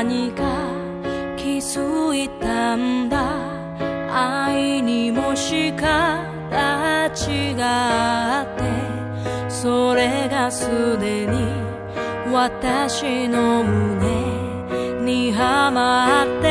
何か気づいたんだ。愛にもし形違って。それがすでに私の胸にはまって。